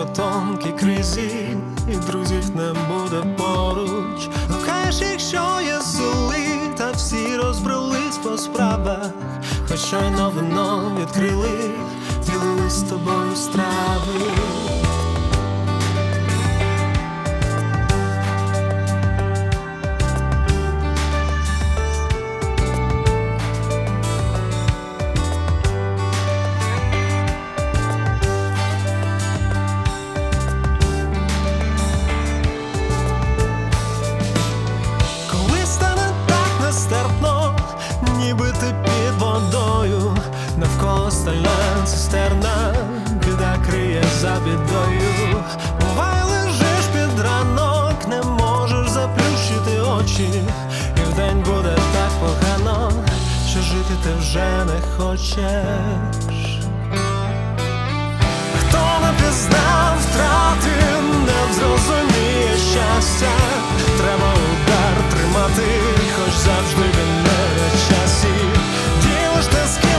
і ти по тонкій кризі, і друзів не буде поруч. Гукаєш, якщо є сили, та всі розбрелись по справах, хоч щойно вино відкрили, ділились з тобою страви. Цистерна, біда криє за бідою. Бувай лежиш під ранок, не можеш заплющити очі, і вдень буде так погано, що жити ти вже не хочеш. Хто не пізнав втрати, не зрозуміє щастя. Треба удар тримати, хоч завжди він не на часі. Ділиш ти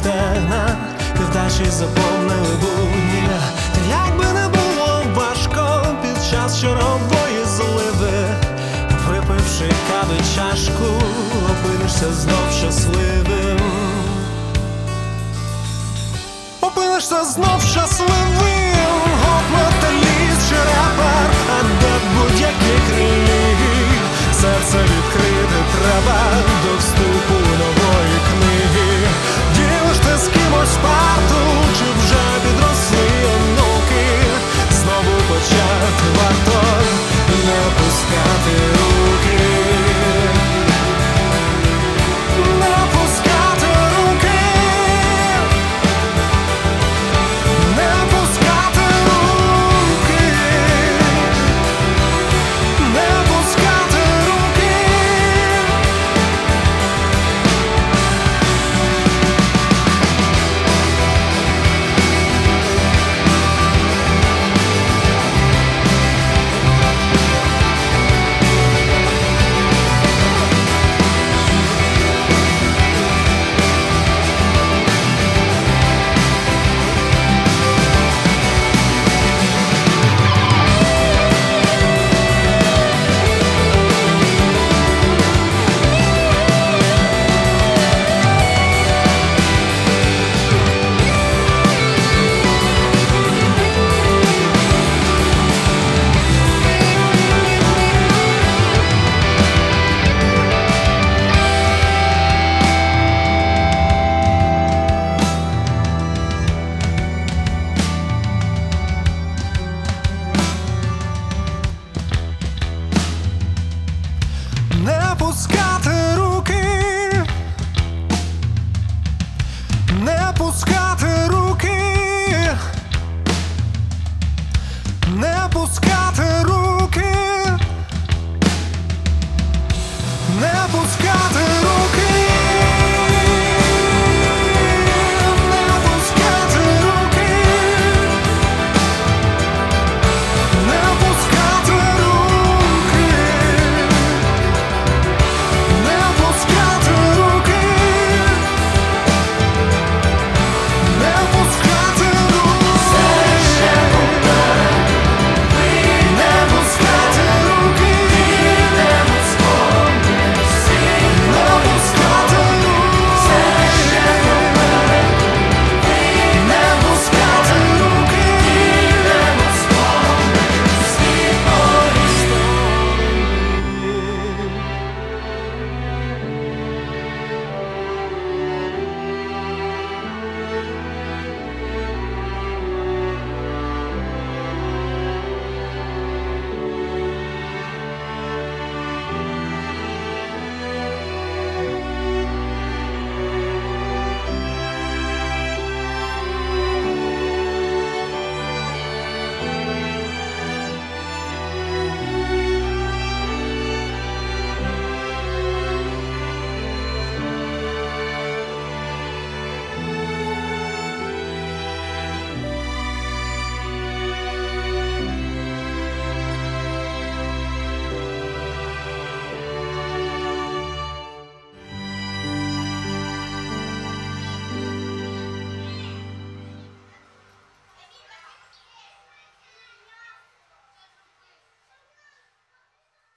налазять ти вдачі заповнили будні. Та як би не було важко під час щорової зливи, випивши кави чашку, опинишся знов щасливим. Опинишся знов щасливим,